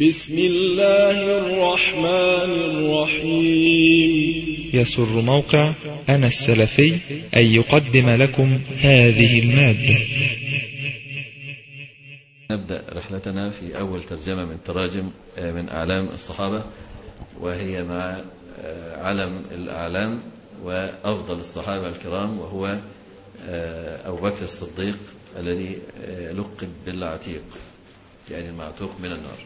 بسم الله الرحمن الرحيم. يسر موقع أنا السلفي أن يقدم لكم هذه المادة. نبدأ رحلتنا في أول ترجمة من تراجم من أعلام الصحابة وهي مع علم الأعلام وأفضل الصحابة الكرام وهو أبو بكر الصديق الذي لقب بالعتيق يعني المعتوق من النار.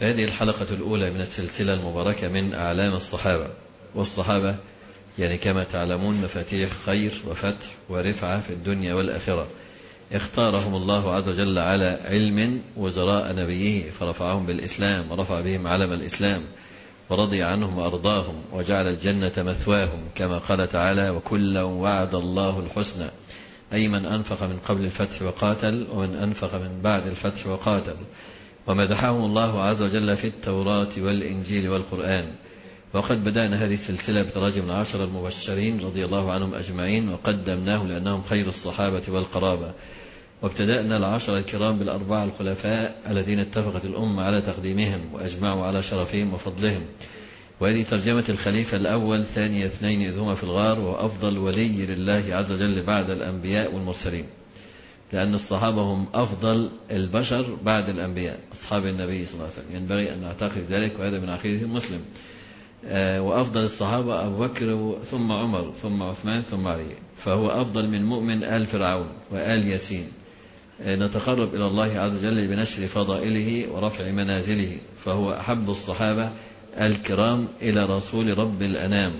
فهذه الحلقة الأولى من السلسلة المباركة من أعلام الصحابة. والصحابة يعني كما تعلمون مفاتيح خير وفتح ورفعة في الدنيا والآخرة. اختارهم الله عز وجل على علم وزراء نبيه فرفعهم بالإسلام ورفع بهم علم الإسلام ورضي عنهم وأرضاهم وجعل الجنة مثواهم كما قال تعالى وكلا وعد الله الحسنى أي من أنفق من قبل الفتح وقاتل ومن أنفق من بعد الفتح وقاتل. ومدحهم الله عز وجل في التوراة والإنجيل والقرآن. وقد بدأنا هذه السلسلة بتراجم العشر المبشرين رضي الله عنهم أجمعين وقدمناه لأنهم خير الصحابة والقرابة. وابتدأنا العشر الكرام بالأربعة الخلفاء الذين اتفقت الأمة على تقديمهم وأجمعوا على شرفهم وفضلهم. وهذه ترجمة الخليفة الأول ثاني اثنين إذ هما في الغار وأفضل ولي لله عز وجل بعد الأنبياء والمرسلين. لأن الصحابة هم أفضل البشر بعد الأنبياء أصحاب النبي صلى الله عليه وسلم. ينبغي أن نعتقد ذلك وهذا من عقيدة المسلم وأفضل الصحابة أبو بكر ثم عمر ثم عثمان ثم علي. فهو أفضل من مؤمن آل فرعون وآل ياسين. نتقرب إلى الله عز وجل بنشر فضائله ورفع منازله. فهو أحب الصحابة الكرام إلى رسول رب الأنام.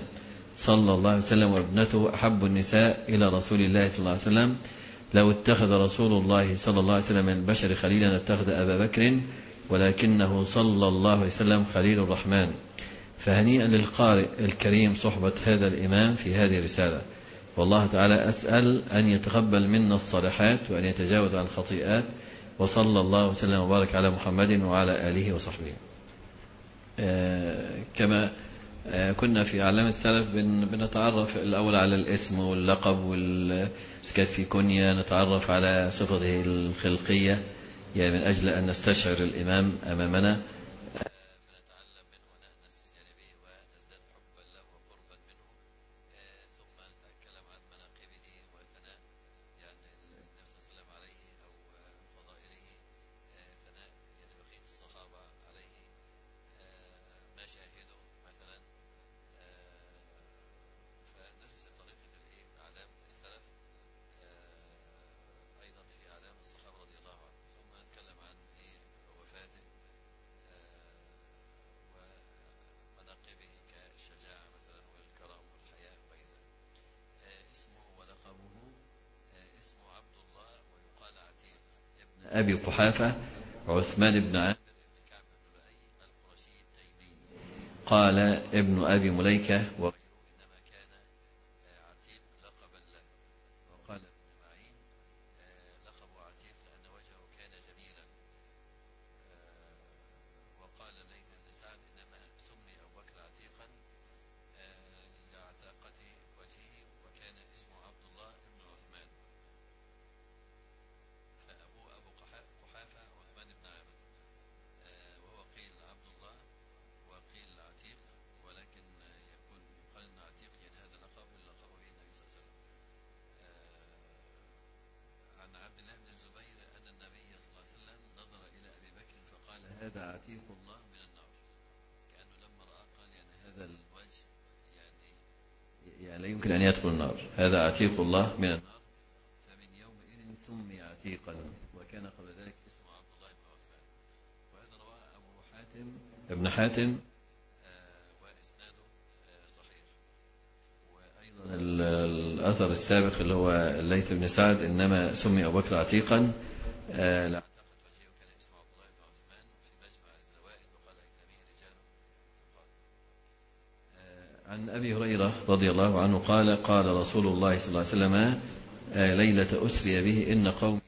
صلى الله عليه وسلم وابنته أحب النساء إلى رسول الله صلى الله عليه وسلم. لو اتخذ رسول الله صلى الله عليه وسلم من البشر خليلا اتخذ أبا بكر ولكنه صلى الله عليه وسلم خليل الرحمن. فهنيئا للقارئ الكريم صحبة هذا الإمام في هذه الرسالة. والله تعالى أسأل أن يتقبل منا الصالحات وأن يتجاوز عن الخطيئات وصلى الله وسلم وبارك على محمد وعلى آله وصحبه. آه كما آه كنا في أعلام السلف بنتعرف الأول على الاسم واللقب والسكات في كنية نتعرف على صفته الخلقية. يعني من أجل أن نستشعر الإمام أمامنا. أبي قحافة عثمان بن عامر قال ابن أبي مليكة هذا عتيق الله من النار. كأنه لما رأى قال يعني هذا الوجه يعني يعني لا يمكن أن يدخل النار. هذا عتيق الله من النار. فمن يومئذ سمي عتيقا وكان قبل ذلك اسمه عبد الله بن عثمان وهذا رواه أبو حاتم. ابن حاتم. صحيح. وأيضا الأثر السابق اللي هو الليث بن سعد إنما سمي أبو بكر عتيقا. أبي هريرة رضي الله عنه قال قال رسول الله صلى الله عليه وسلم آه، ليلة أسري به إن قوم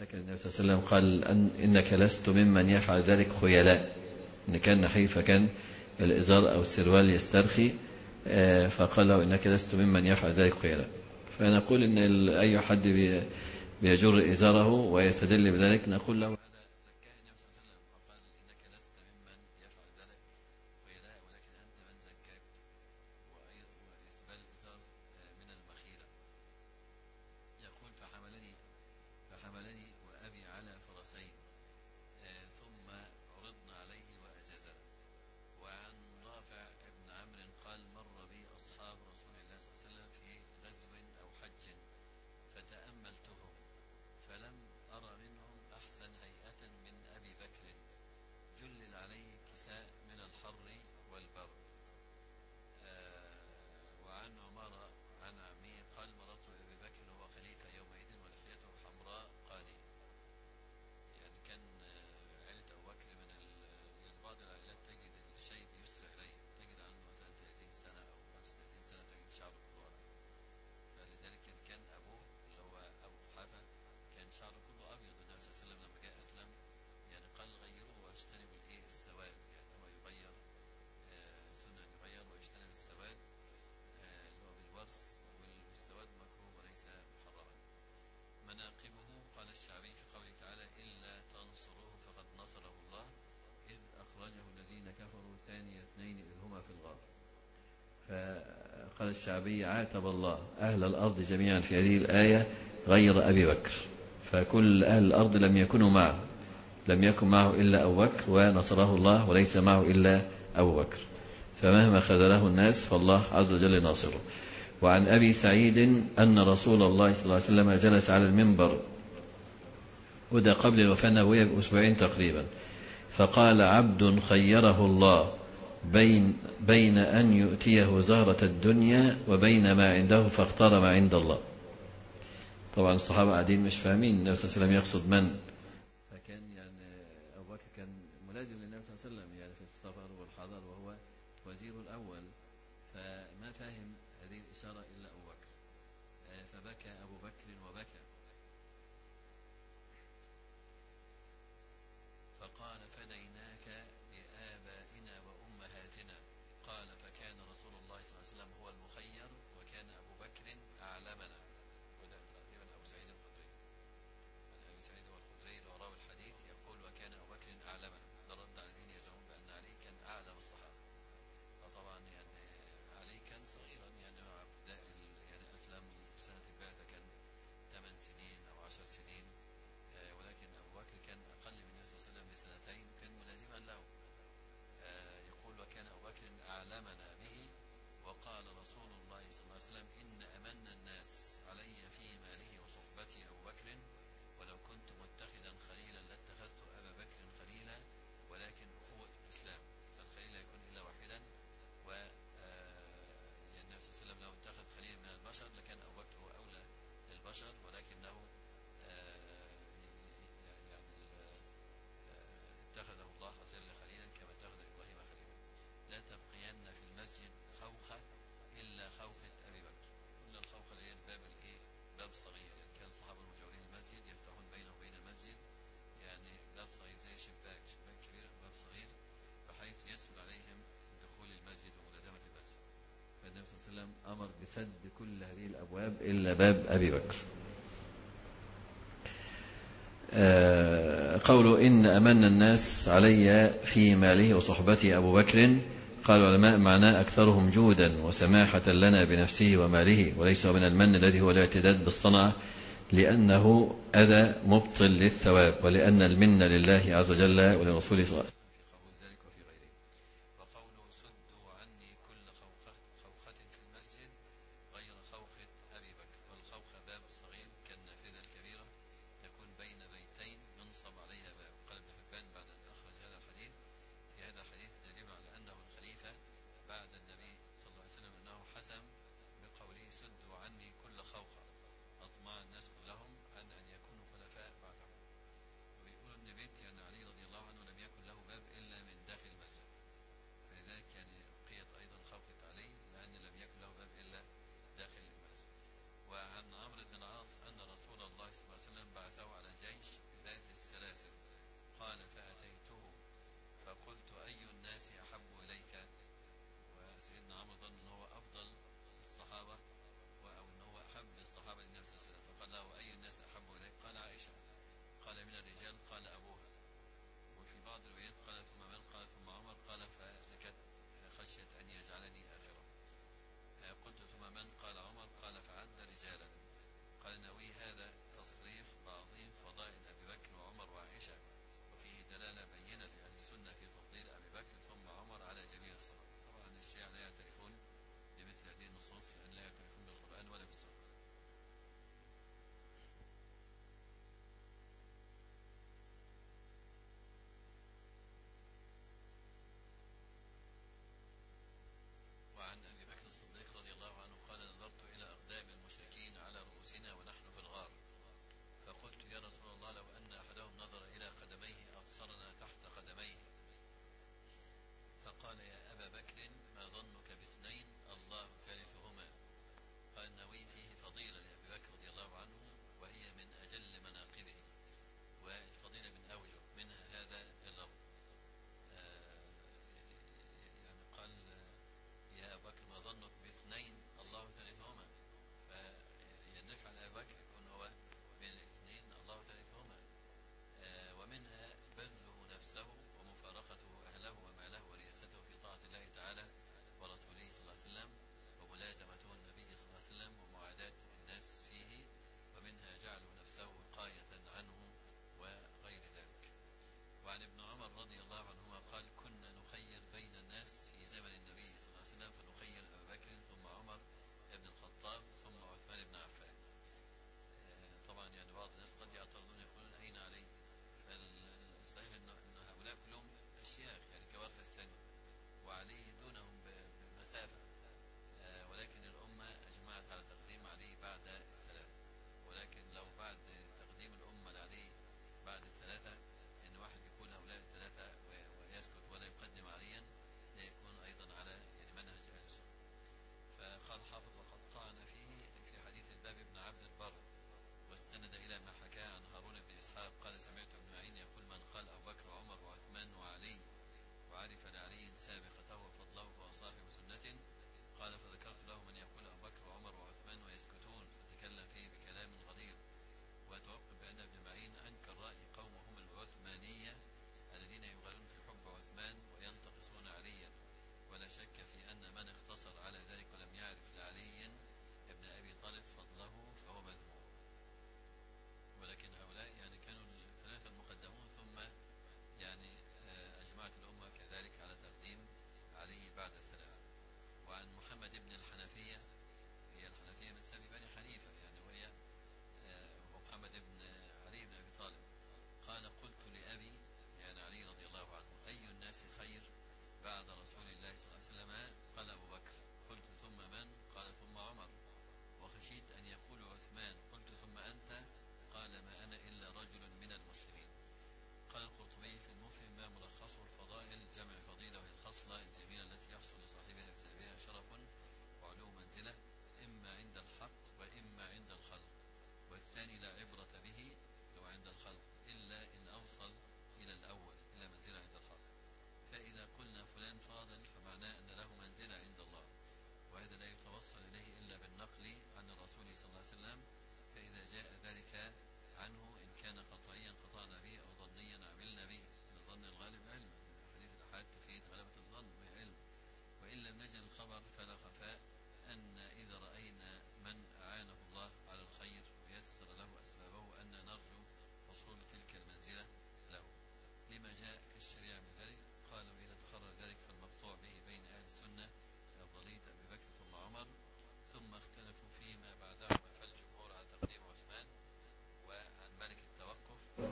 سكن النبي صلى الله عليه وسلم قال أن إنك لست ممن يفعل ذلك خيلاء إن كان نحيف فكان الإزار أو السروال يسترخي آه، فقال له إنك لست ممن يفعل ذلك خيلاء فنقول إن أي حد بيجر إزاره ويستدل بذلك نقول له آه، فحملني الثاني اثنين إذ هما في الغار. فقال الشعبي عاتب الله أهل الأرض جميعا في هذه الآية غير أبي بكر. فكل أهل الأرض لم يكونوا معه لم يكن معه إلا أبو بكر ونصره الله وليس معه إلا أبو بكر. فمهما خذله الناس فالله عز وجل ناصره. وعن أبي سعيد أن رسول الله صلى الله عليه وسلم جلس على المنبر وده قبل الوفاة النبوية بأسبوعين تقريبا. فقال عبد خيره الله بين بين أن يؤتيه زهرة الدنيا وبين ما عنده فاختار ما عند الله. طبعا الصحابة قاعدين مش فاهمين النبي صلى الله عليه وسلم يقصد من؟ أمنا النبي صلى الله عليه وسلم أمر بسد كل هذه الأبواب إلا باب أبي بكر. آه، قوله إن أمن الناس علي في ماله وصحبته أبو بكر. قال العلماء معناه أكثرهم جودا وسماحة لنا بنفسه وماله وليس من المن الذي هو الاعتداد بالصنعة لأنه أذى مبطل للثواب ولأن المن لله عز وجل ولرسوله صلى الله عليه وسلم.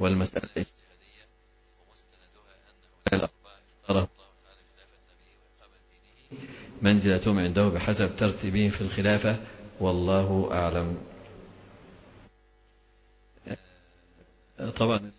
والمسألة اجتهادية ومستندها أن هؤلاء الأربعة اختارهم الله تعالى خلافة النبي وإقامة دينه منزلتهم عنده بحسب ترتيبهم في الخلافة والله أعلم. طبعا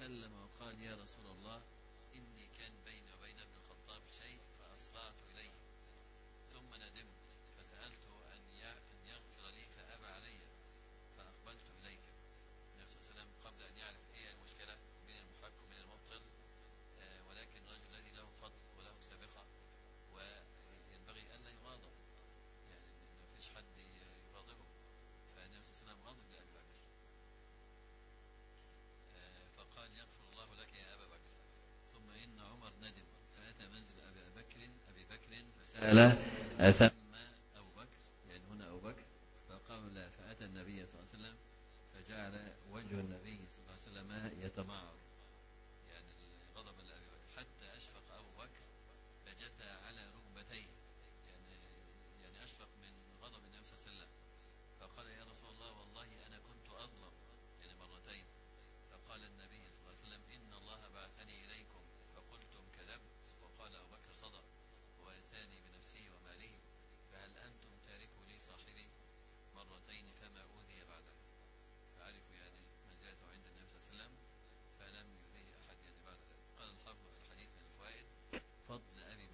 فسلم وقال يا رسول الله فسأل أثم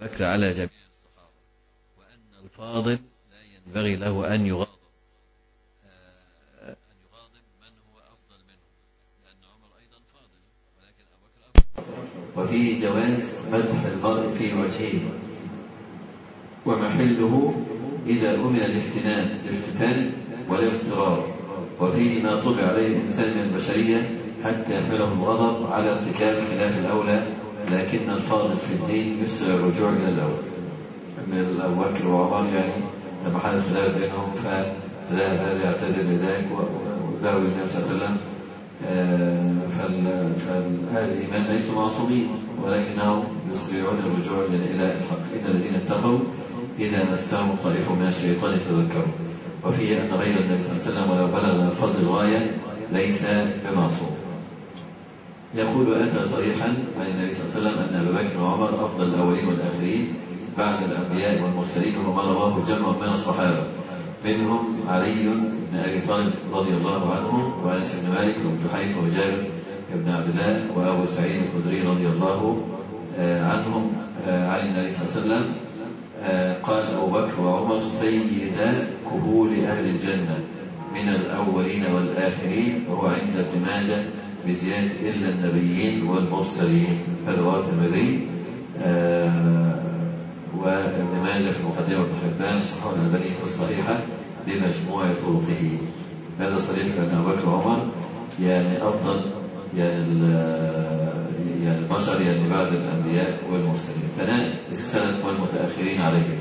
بكر على جميع الصحابة وأن الفاضل لا ينبغي له أن يغاضب آه، أن يغاضب من هو أفضل منه لأن عمر أيضا فاضل ولكن أبو بكر أفضل. وفيه جواز مدح المرء في وجهه ومحله إذا أمن الافتنان الافتتان والاغترار وفيه ما طبع عليه الإنسان من البشرية حتى يحمله الغضب على ارتكاب خلاف الأولى لكن الفاضل في الدين يسرع الرجوع إلى الأول. من بكر وعمر يعني لما حدث خلاف بينهم فذهب هذا يعتذر لذلك؟ وذهب للنبي صلى الله عليه وسلم. آه، فأهل الإيمان ليسوا معصومين ولكنهم يسرعون الرجوع إلى الحق. إن الذين اتقوا إذا مسهم طائف من الشيطان تذكروا وفيه أن غير النبي صلى الله عليه وسلم ولو بلغ الفضل الغاية ليس بمعصوم. يقول أتى صريحا عن النبي صلى الله عليه وسلم أن أبا بكر وعمر أفضل الأولين والآخرين بعد الأنبياء والمرسلين وما رواه جمع من الصحابة. منهم علي بن أبي طالب رضي الله عنه وأنس بن مالك وابن جحيفة وجابر بن عبد الله وأبو سعيد الخدري رضي الله آه، عنهم آه، عن النبي صلى الله عليه وسلم آه، قال أبو بكر وعمر سيدا كهول أهل الجنة من الأولين والآخرين وهو عند ابن ماجه بزيادة إلا النبيين والمرسلين. هذا رواه الترمذي وابن ماجه في مقدمة ابن حبان صححه الألباني في الصحيحة بمجموع طرقه. هذا صريح في أن أبو بكر وعمر. يعني أفضل يعني يعني البشر يعني بعد الأنبياء والمرسلين. ثناء السلف والمتأخرين عليهم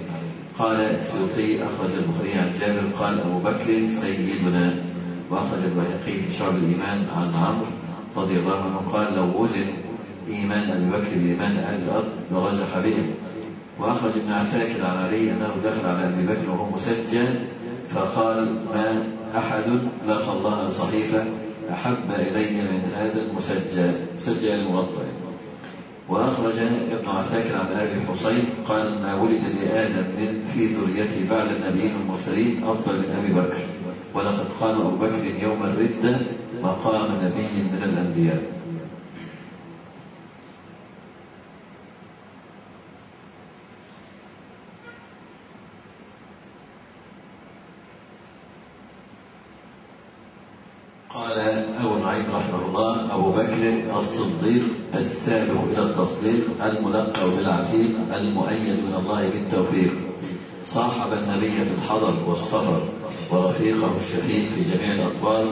قال السيوطي أخرج البخاري عن جابر قال أبو بكر سيدنا وأخرج البيهقي في شعب الإيمان عن عمرو. رضي الله عنه قال لو وزن إيمان أبي بكر بإيمان أهل الأرض لرجح بهم. وأخرج ابن عساكر عن علي أنه دخل على أبي بكر وهو مسجى فقال ما أحد لقى الله صحيفة أحب إلي من هذا المسجى مسجى المغطى. وأخرج ابن عساكر عن أبي حسين قال ما ولد لآدم من في ذريته بعد النبيين المرسلين أفضل من أبي بكر ولقد قام أبو بكر يوم الردة مقام نبي من الأنبياء. قال أبو نعيم رحمه الله أبو بكر الصديق السابق إلى التصديق الملقب بالعتيق المؤيد من الله بالتوفيق. صاحب النبي في الحضر والسفر. ورفيقه الشفيق في جميع الأطوار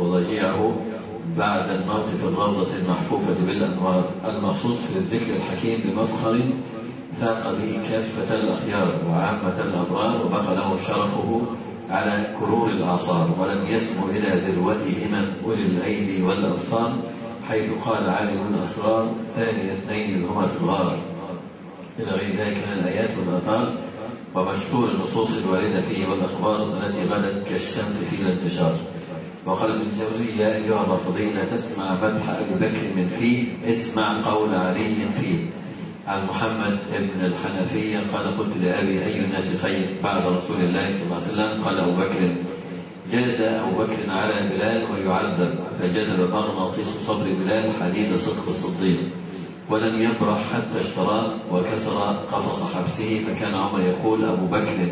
وضجيعه بعد الموت في الروضة المحفوفة بالأنوار المخصوص في الذكر الحكيم بمفخر فاق به كافة الأخيار وعامة الأبرار وبقى له شرفه على كرور الآثار ولم يسمو إلى ذروته همم أولي الأيدي والأبصار حيث قال عالم الأسرار ثاني اثنين هما في الغار إلى غير ذلك من الآيات والآثار ومشهور النصوص الواردة فيه والأخبار التي غدت كالشمس في الانتشار وقال ابن الجوزي يا أيها لا تسمع مدح أبي بكر من فيه اسمع قول علي فيه. عن محمد بن الحنفية قال قلت لأبي أي الناس خير بعد رسول الله صلى الله عليه وسلم؟ قال أبو بكر. جاز أبو بكر على بلال ويعذب فجذب مغناطيس صبر بلال حديد صدق الصديق. ولم يبرح حتى اشتراه وكسر قفص حبسه فكان عمر يقول أبو بكر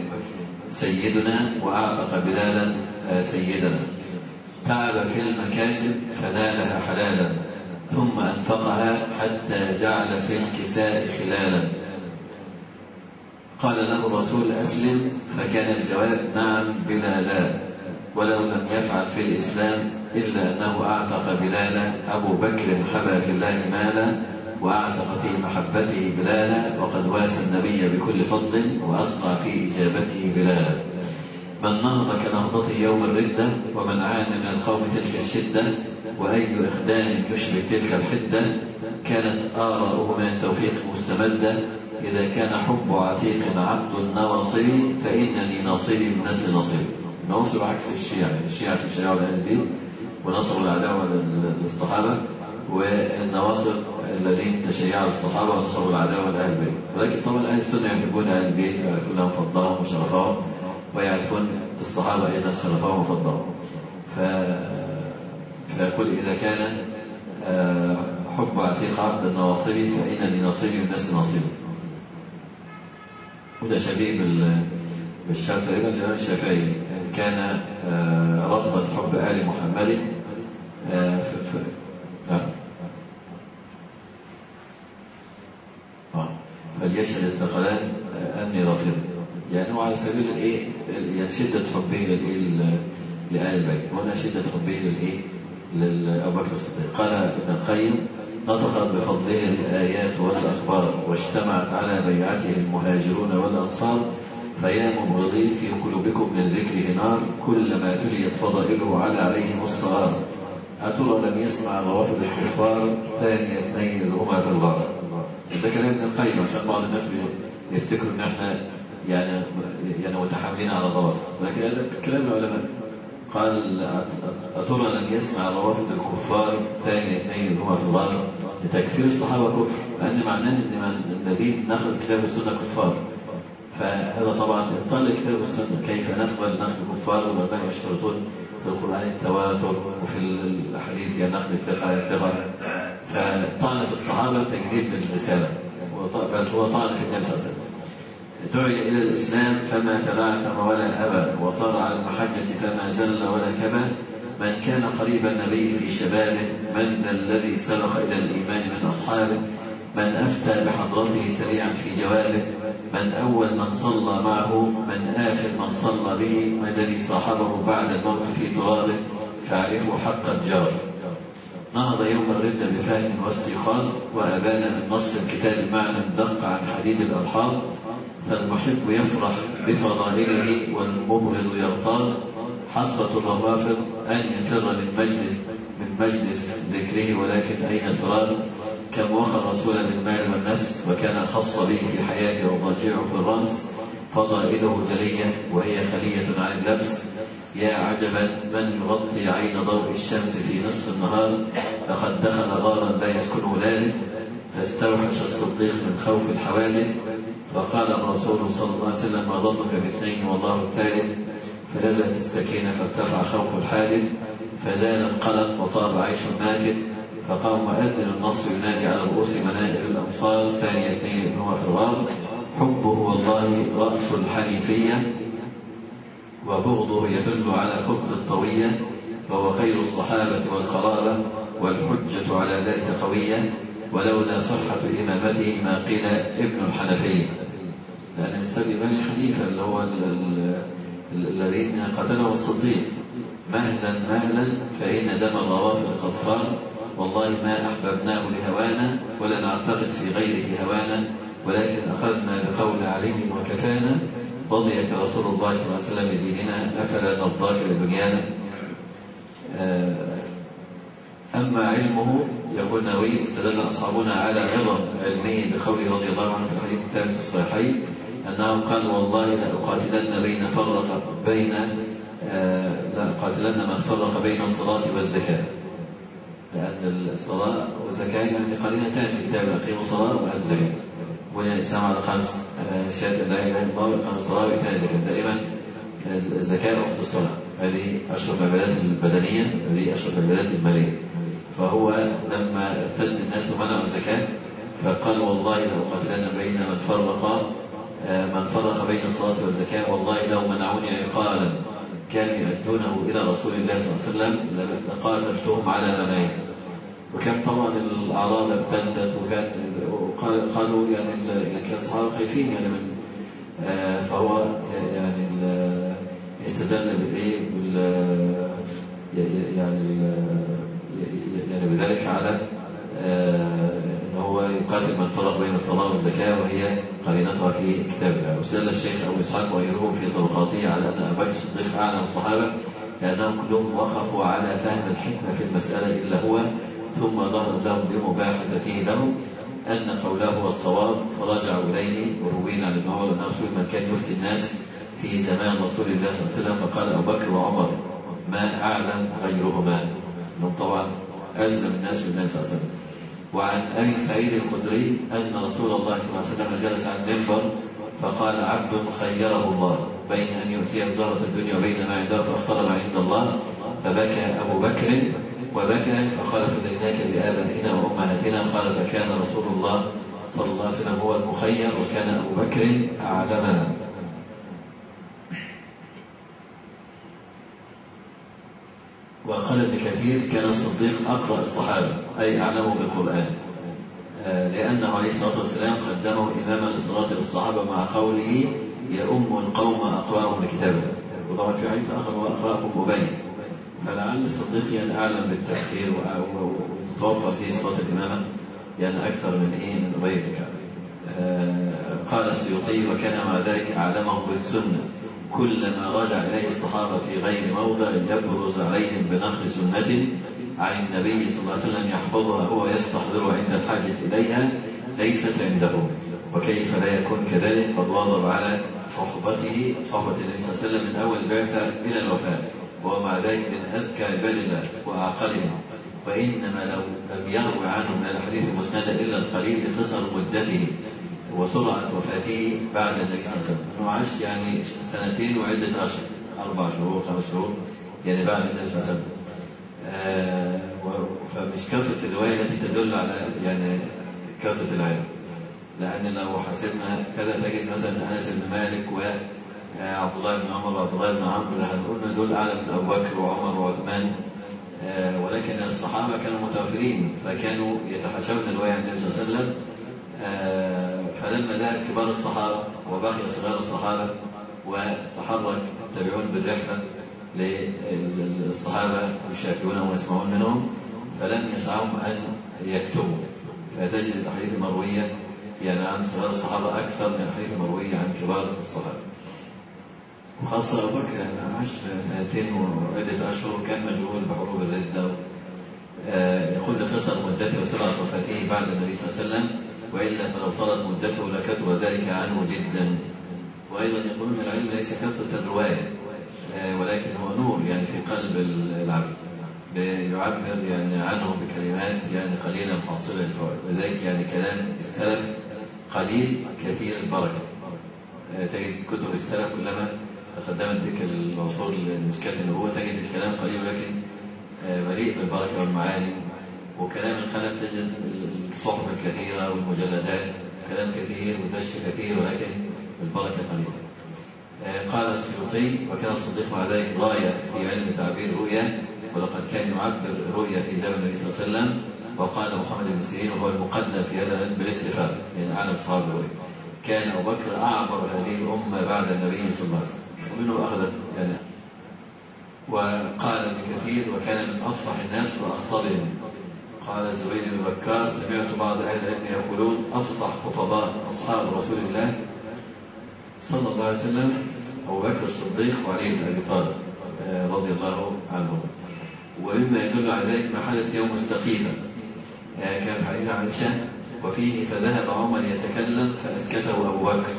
سيدنا وأعتق بلالا سيدنا. تعب في المكاسب فنالها حلالا ثم أنفقها حتى جعل في الكساء خلالا. قال له الرسول أسلم فكان الجواب نعم بلا لا ولو لم يفعل في الإسلام إلا أنه أعتق بلالا أبو بكر حبى في الله مالا وأعتق في محبته بلالا وقد واسى النبي بكل فضل وأسرع في إجابته بلالا. من نهض كنهضته يوم الردة ومن عانى من القوم تلك الشدة وأي إخدام يشبه تلك الحدة كانت آراؤه من التوفيق مستمدة. إذا كان حب عتيق عبد النواصب فإنني ناصري من نسل نصيب النواصب عكس الشيعة الشيعة تشيعوا الأهل البيت ونصروا العداوة للصحابة والنواصب الذين تشيعوا الصحابة ونصروا العداوة لأهل البيت. ولكن طبعا أهل السنة يحبون أهل البيت ويعرفون لهم فضلهم وشرفهم ويعرفون الصحابة أيضا شرفهم وفضلهم ف... فيقول إذا كان حب عتيق عبد النواصري فإن لناصري الناس ناصري وده شبيه بال بالشرط تقريبا الإمام الشافعي إن كان رفضا حب آل محمد ف... ف... نعم فليشهد الثقلان أني رافض. يعني هو على سبيل الإيه؟ يعني شدة حبه للإيه؟ لآل البيت. وهنا شدة حبه للإيه؟ لأبو بكر الصديق. قال ابن القيم نطقت بفضله الآيات والأخبار واجتمعت على بيعته المهاجرون والأنصار فيا مبغضي في قلوبكم من ذكره نار كلما تليت فضائله على عليهم الصغار. أترى لم يسمع روافض الكفار ثاني اثنين هما في الغار ده كلام ابن القيم عشان بعض الناس يفتكروا أن إحنا يعني يعني متحاملين على الروافض. ولكن هذا كلام العلماء. قال أترى لم يسمع روافض الكفار ثاني اثنين هما في الغار لتكفير الصحابة كفر لأن معناه أن الذين نخل كتاب السنة كفار. فهذا طبعا إبطال كتاب السنة. كيف نقبل نخل الكفار والعلماء يشترطون في القرآن التواتر وفي الحديث يعني نقل الثقة الثقة؟ فطعن في الصحابة تكذيب بالرسالة بل هو طعن في النبي صلى الله عليه وسلم. دعي إلى الإسلام فما تبعثم ولا أبى وصار على المحجة فما زل ولا كبى. من كان قريب النبي في شبابه من ذا الذي سبق إلى الإيمان من أصحابه؟ من أفتى بحضرته سريعا في جوابه؟ من أول من صلى معه؟ من آخر من صلى به؟ من الذي صاحبه بعد الموت في ترابه؟ فاعرفوا حق الجار نهض يوم الردة بفهم واستيقاظ وأبان من نص الكتاب معنى دق عن حديد الألحاظ فالمحب يفرح بفضائله والمبغض يغتاظ حسرة الروافض أن يفر من مجلس من مجلس ذكره ولكن أين الفرار كم وقى الرسول بالمال والنفس وكان أخص به في حياته وضجيعه في الرأس. فضائله جلية وهي خلية عن اللبس. يا عجبا من يغطي عين ضوء الشمس في نصف النهار. لقد دخل غارا لا يسكنه لالث فاستوحش الصديق من خوف الحوادث. فقال الرسول صلى الله عليه وسلم ما ظنك باثنين والله الثالث؟ فنزلت السكينة فارتفع خوف الحادث. فزال القلق وطاب عيش ماكد فقام مؤذن النص ينادي على رؤوس منائر الأمصار. ثاني اثنين هو في الغار. حبه والله رأس الحنيفية وبغضه يدل على خبث الطوية فهو خير الصحابة والقرابة والحجة على ذلك قوية ولولا صحة إمامته ما قيل ابن الحنفية. لأن من سبب بني حنيفة اللي هو ال- ال- ال- الذين قتله الصديق مهلا مهلا فإن دم الروافض قد صار والله ما أحببناه لهوانا ولا نعتقد في غيره هوانا. ولكن أخذنا بقول علي وكفانا رضيك رسول الله صلى الله عليه وسلم بديننا أفلا نرضاك لدنيانا آه، أما علمه يقول نووي استدل أصحابنا على عظم علمه بقوله رضي الله عنه في الحديث الثالث في الصحيحين أنه قال والله لأقاتلن بين فرق بين آه، لأقاتلن من فرق بين الصلاة والزكاة. لأن الصلاة والزكاة يعني قرينتان في كتاب الأقيم الصلاة وآتوا الزكاة بني الإسلام على خمس شهادة لا إله إلا الله وإقام الصلاة وإيتاء الزكاة دائما الزكاة وقت الصلاة. هذه أشرف العبادات البدنية هذه أشرف العبادات المالية. فهو لما ارتد الناس ومنعوا الزكاة فقال والله لأقاتلن بين من فرق آه، من فرق بين الصلاة والزكاة والله لو منعوني عقالا كانوا يؤدونه إلى رسول الله صلى الله عليه وسلم لقاتلتهم على منعهم وكان طبعا الأعراض ارتدت وكان قالوا يعني يعني خايفين يعني من آه، فهو يعني استدل بالايه بال- يعني يعني بذلك على آه، إن هو يقاتل من فرق بين الصلاة والزكاة وهي قرينتها في كتاب الله. واستدل الشيخ أبو إسحاق وغيره في طبقاته على أن أبا بكر الصديق أعلم الصحابة لأنهم كلهم وقفوا على فهم الحكمة في المسألة إلا هو ثم ظهر لهم بمباحثته لهم. أن قوله هو الصواب فرجعوا إليه وروينا عن ابن عمر أن رسول من كان يفتي الناس في زمان رسول الله صلى الله عليه وسلم فقال أبو بكر وعمر ما أعلم غيرهما؟ أنهم طبعا ألزم الناس بالنبي صلى الله عليه وسلم. وعن أبي سعيد الخدري أن رسول الله صلى الله عليه وسلم جلس على المنبر فقال عبد خيره الله بين أن يؤتيه زهرة الدنيا وبين ما عنده فاختار ما عند الله. فبكى أبو بكر وبكى فقال فديناك بآبائنا وأمهاتنا. قال فكان رسول الله صلى الله عليه وسلم هو المخير وكان أبو بكر أعلمنا وقال ابن كثير كان الصديق أقرأ الصحابة أي أعلمه بالقرآن. آه، لأنه عليه الصلاة والسلام قدمه إماما لصلاة الصحابة مع قوله يؤم القوم أقرأهم لكتاب وطبعا في حديث آخر هو أقرأهم أبي. فلعل الصديق يعني أعلم بالتفسير و- و- وتوفر فيه صلاة الإمامة يعني أكثر من إيه من كعب آه، قال السيوطي وكان مع ذلك أعلمهم بالسنة. كلما رجع إليه الصحابة في غير موضع يبرز عليهم بنقل سنة عن النبي صلى الله عليه وسلم يحفظها هو يستحضرها عند الحاجة إليها ليست عنده. وكيف لا يكون كذلك؟ قد على صحبته صحبة النبي صلى الله عليه وسلم من أول البعثة إلى الوفاة. وهو مع ذلك من أذكى عباد الله وأعقلهم وإنما لو لم يروي عنه من الحديث المسند إلا القليل لقصر مدته وسرعة وفاته بعد النبي صلى الله عليه وسلم. عاش يعني سنتين وعدة أشهر أربع شهور خمس شهور يعني بعد النبي صلى الله عليه وسلم. آه، و- فمش كثرة الرواية التي تدل على يعني كثرة العلم. لأن لو حسبنا كذا تجد مثلا أنس بن مالك وعبد الله بن عمر وعبد الله بن عمرو إن دول أعلى من أبو بكر وعمر وعثمان. آه، ولكن الصحابة كانوا متوفرين فكانوا يتحاشون الرواية عن النبي صلى الله عليه وسلم. آه، فلما ذهب كبار الصحابة وبقي صغار الصحابة وتحرك التابعون بالرحلة للصحابة يشافعونهم ويسمعون منهم فلم يسعهم أن يكتبوا. فتجد الأحاديث المروية يعني عن صغار الصحابة أكثر من الأحاديث المروية عن كبار الصحابة. وخاصة أبو بكر يعني عاش سنتين وعدة أشهر وكان مشغول بحروب الردة. آه، يقول لقصر مدته وسرعة وفاته بعد النبي صلى الله عليه وسلم وإلا فلو طالت مدته لكثر ذلك عنه جدا. وأيضا يقولون العلم ليس كثرة الرواية آه، ولكن هو نور يعني في قلب العبد. يعبر يعني عنه بكلمات يعني قليلة محصلة للفوائد ولذلك يعني كلام السلف قليل كثير البركة. آه، تجد كتب السلف كلما تقدمت بك العصور لمسكات النبوة تجد الكلام قليل ولكن آه، مليء بالبركة والمعاني. وكلام الخلف تجد الصحف الكثيرة والمجلدات كلام كثير ودش كثير ولكن البركة قليلة. آه، قال السيوطي وكان الصديق مع ذلك غاية في علم تعبير الرؤيا ولقد كان يعبر الرؤيا في زمن النبي صلى الله عليه وسلم وقال محمد بن سيرين وهو المقدم في هذا العلم بالاتفاق من اعلم صحابه الرؤيا. كان أبو بكر أعبر هذه الأمة بعد النبي صلى الله عليه وسلم. ومنه أخذ يعني وقال ابن كثير وكان من افصح الناس وأخطبهم. قال الزبير بن بكار سمعت بعض أهل العلم يقولون افصح خطباء أصحاب رسول الله صلى الله عليه وسلم أبو بكر الصديق وعلي بن أبي طالب آه، رضي الله عنهم. ومما يدل على ذلك ما حدث يوم السقيفه آه، كان في حديث عائشه وفيه فذهب عمر يتكلم فأسكته أبو بكر.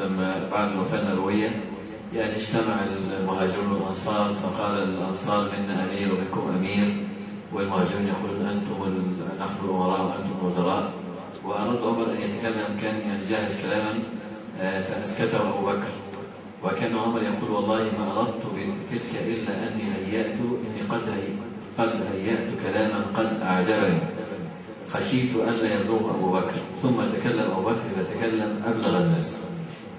لما بعد وفاه النبوية يعني اجتمع المهاجرون والأنصار فقال الأنصار منا أمير ومنكم أمير والمهاجرون يقولون أنتم ال- نحن الأمراء وأنتم الوزراء. وأراد عمر أن يتكلم كان يعني جاهز كلاما آه، فأسكته أبو بكر. وكان عمر يقول والله ما أردت بتلك إلا أني هيأت إني قد قد هيأت كلاما قد أعجبني. خشيت الا يبلغ أبو بكر. ثم تكلم أبو بكر فتكلم أبلغ الناس.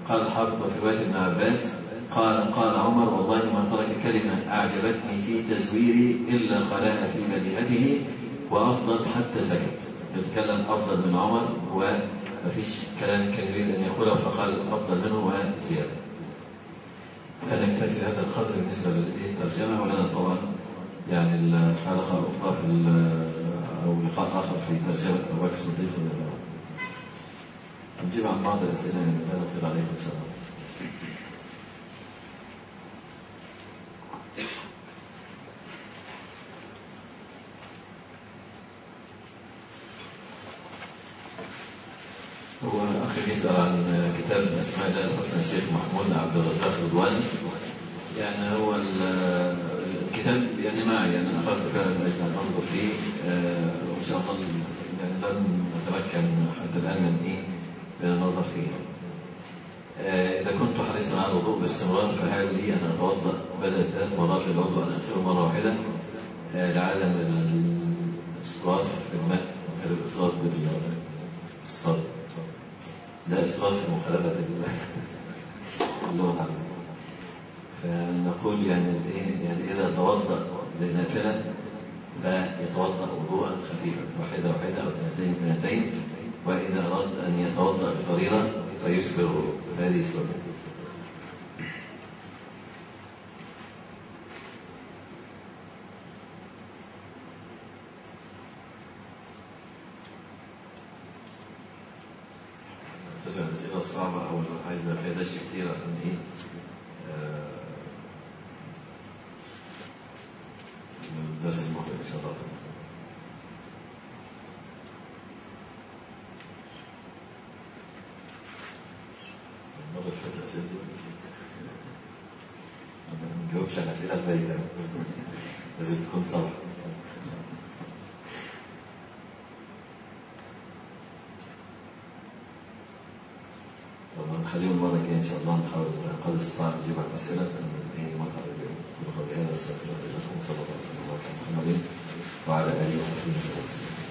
قال الحافظ في رواية ابن عباس قال قال عمر والله ما ترك كلمة أعجبتني في تزويري إلا قالها في بديهته وافضل حتى سكت يتكلم أفضل من عمر وما فيش كلام كان يريد أن يقوله فقال أفضل منه وزيادة. فنكتفي بهذا القدر بالنسبة للترجمه ولنا طبعا يعني الحلقة الأخرى في أو لقاء آخر في ترجمة أبو بكر الصديق. نجيب عن بعض الأسئلة اللي لا نطيل عليكم إن شاء الله. هو أخي بيسأل عن كتاب أسماء الله الحسنى الشيخ محمود عبد الرزاق رضوان يعني هو ال- الكتاب يعني معي يعني أنا أخذت فعلا من أجل أن أنظر فيه آه، وإن شاء الله يعني لم أتمكن حتى الآن من إيه؟ من النظر فيه. آه، إذا كنت حريصا على الوضوء باستمرار فهل لي أن أتوضأ؟ بدل ثلاث مرات للوضوء أن أغسله مرة واحدة. آه، لعدم الإسراف في الماء غير الإسراف بالصدر لا إسراف في مخالفة اللغة العربية فنقول يعني الإيه يعني إذا توضأ للنافلة فيتوضأ وضوءا خفيفا واحدة واحدة أو اثنتين اثنتين وإذا أراد أن يتوضأ الفريضة فيسبر الوضوء هذه السنة تسأل الأسئلة الصعبة أو اللي عايزة فيها دش كتير عشان إيه آه، الدرس المقبل إن شاء الله مرة فاتت الأسئلة دي على الأسئلة البايتة لازم تكون صبر طبعا نخليهم المرة الجاية إن شاء الله نحاول قدر الاستطاعة نجيب على الأسئلة هي المرة الجاية ونخلي هذا وصلى الله عليه وسلم وعلى آله وصحبه وسلم